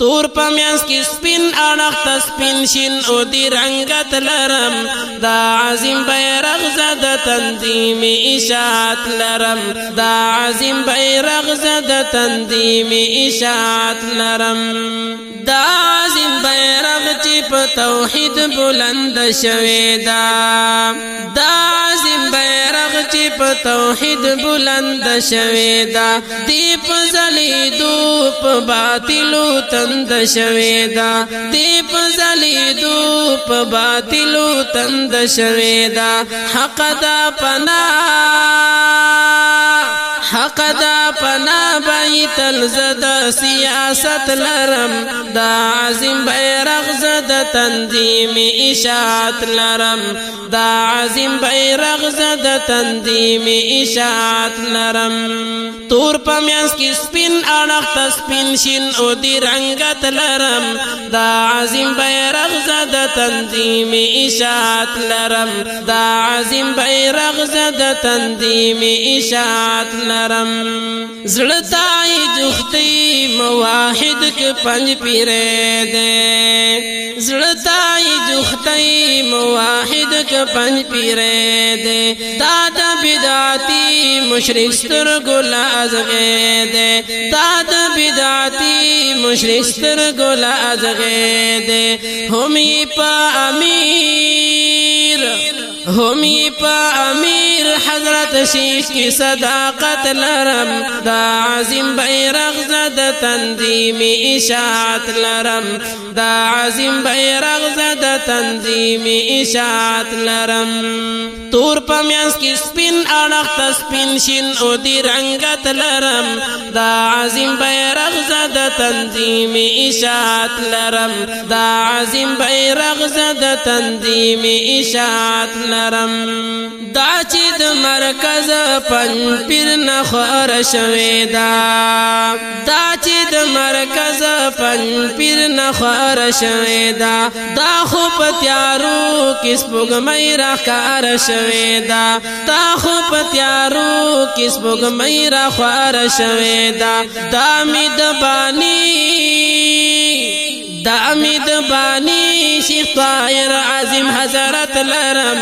تور پمیانس کی سپین اڑخت سپین شین او دی رنگت لرم دا عظیم بیرغ زد تنظیم اشاعت لرم دا عظیم بیرغ زد تنظیم اشاعت لرم دا عظیم بیرغ چی په توحید بلند شوی دا دا چې په توحید بلند شوي دا دی په زلی دو په باطلو تند شوي دا دی په زلی دو په باطلو تند شوي دا حق دا پنا حق دا پنا بیت الزد سیاست لرم دا عظیم بیرغ زد تنظیم اشاعت لرم دا عظیم بیرغ زد تنظیم اشاعت لرم تور پمیانس کی سپین اڑخ تسپین شین او دی رنگت لرم دا عظیم بیرغ زد تنظیم اشاعت لرم دا عظیم بیرغ زد تنظیم اشاعت لرم لرم زړه تای جوختي مواحد ک پنج پیره دے زړه تای جوختي مواحد ک پنج پیره دے تا د بدعتي مشرک ستر ګل ازغه دے تا د بدعتي مشرک ستر ګل ازغه دے همي په امیر همي په امیر حضرت شیخ کی صداقت لرم دا عظیم بیرغ زد تنظیم اشاعت لرم دا عظیم بیرغ زد تنظیم اشاعت لرم تور پمیانس کی سپین اڑخ تسپین شین او دی رنگت لرم دا عظیم بیرغ زد تنظیم اشاعت لرم دا عظیم بیرغ زد تنظیم اشاعت لرم دا چې د مرکز پن پیر نخور شوی دا دا چې د مرکز پن پیر نخور شوی دا دا خو په تیارو کس پګمې را کار شوی دا دا خو په تیارو کس پګمې را خور شوی دا دا می د باندې د امید بانی شیخ طاهر عظیم حضرت لرم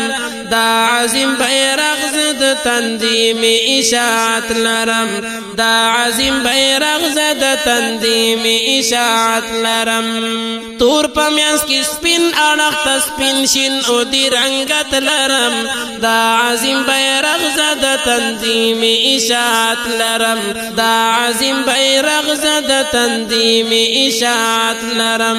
دا عظیم بیرغ زد تنظیم اشاعت لرم دا عظیم بیرغ زد تنظیم اشاعت لرم تور پمیانس کی سپین اڑخ تسپین شین او دی رنگت لرم دا عظیم بیرغ زد تنظیم اشاعت لرم دا عظیم بیرغ زد تنظیم اشاعت لرم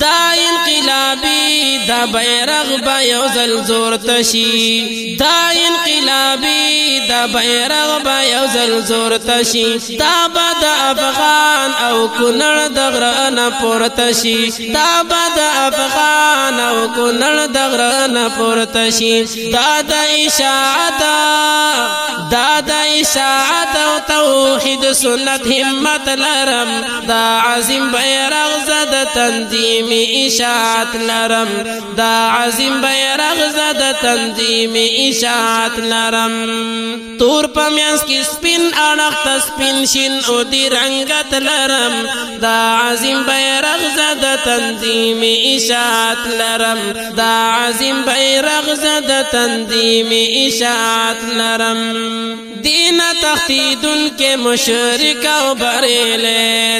دا انقلابی دا بیرغ با یو زل زور تشی دا انقلابی دا بیرغ با یو زل زور تشی دا با دا افغان او کنر دا غران پور تشی دا با دا افغان او کنر دا غران پور تشی دا دا اشاعتا دا دا اشاعت او توحید سنت همت لرم دا عظیم بیرغ زد تنظیم اشاعت لرم دا عظیم بیرغ زد تنظیم اشاعت لرم تور پمیانس کی سپین اڑخ تسپین شین او دی رنگت لرم دا عظیم بیرغ زد تنظیم اشاعت لرم دا عظیم بیرغ زد تنظیم اشاعت لرم دی دین تختی دن کے مشرق بریلے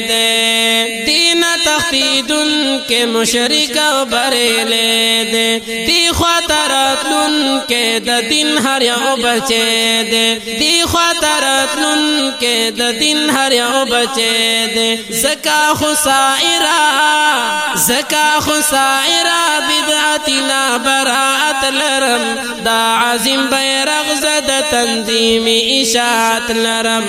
دے دین نه تخفیدن کې مشرک او بریلې دې دی خاطرتن کې د دین هر یو بچې دې دی خاطرتن کې د دین هر یو بچې دې زکا خسائرا زکا خسائرا بدعتنا براءت لرم دا عظیم بیرغ زد تنظیم اشاعت لرم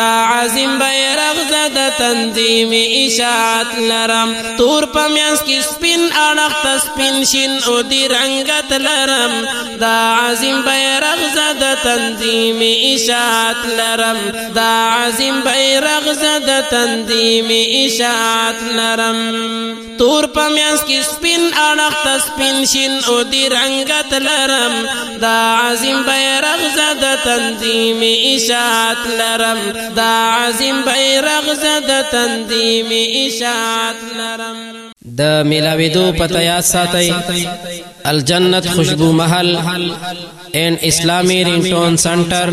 دا عظیم بیرغ زد د تنظیم اشاعت لرم تور پمیاس کې سپین اړه تسپین شین او دی رنگت لرم دا عظیم بیرغ ز د تنظیم اشاعت لرم دا عظیم بیرغ ز د تنظیم اشاعت لرم تور پمیاس کې سپین اړه تسپین شین او دی رنگت لرم دا عظیم بیرغ ز د تنظیم اشاعت لرم دا عظیم بیرغ زه د اشاعت لرم د ملاویدو پته یا ساتي الجنت خوشبو محل ان اسلامی رینټون سنټر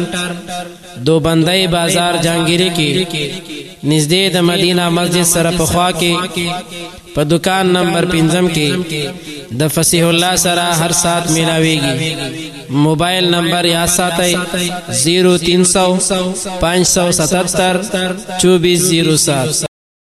دو بندای بازار جانګيري کې نږدې د مدینه مسجد سره په خوا کې په دکان نمبر 15 کې د فصیح الله سره هر سات ملاويږي موبایل نمبر یا ساتي 0300 577 2407